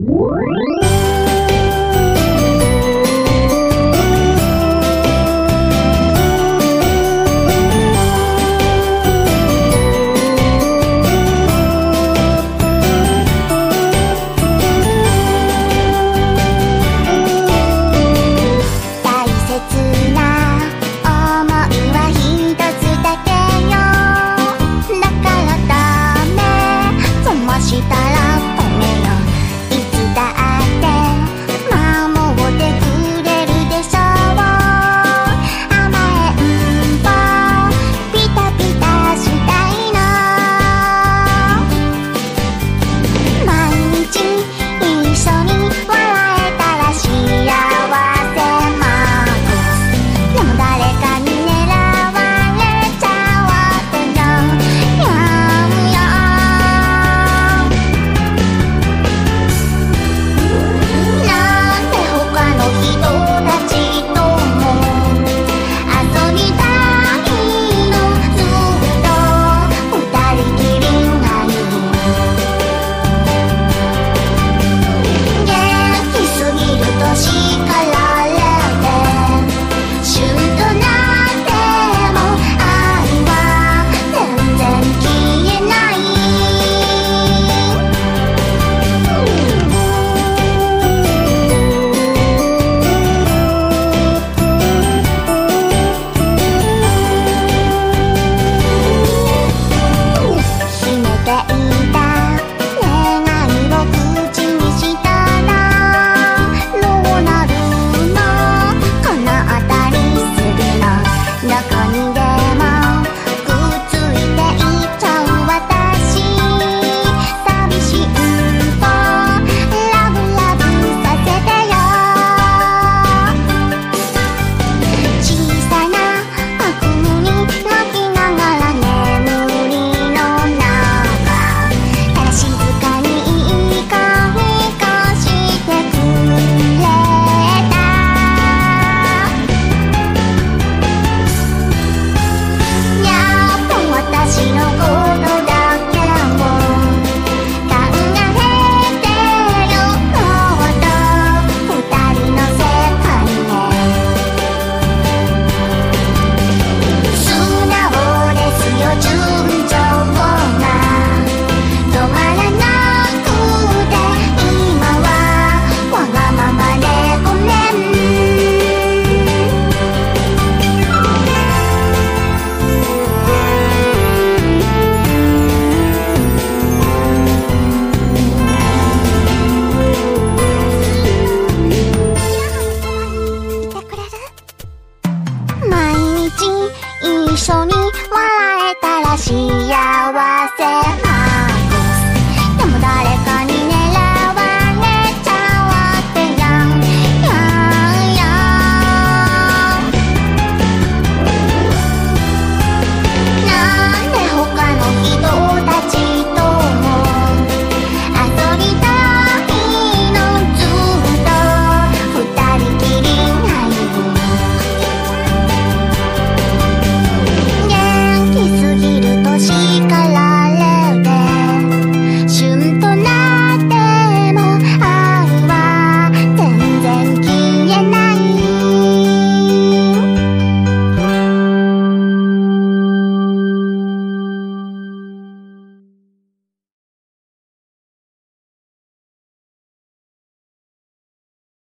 Woo!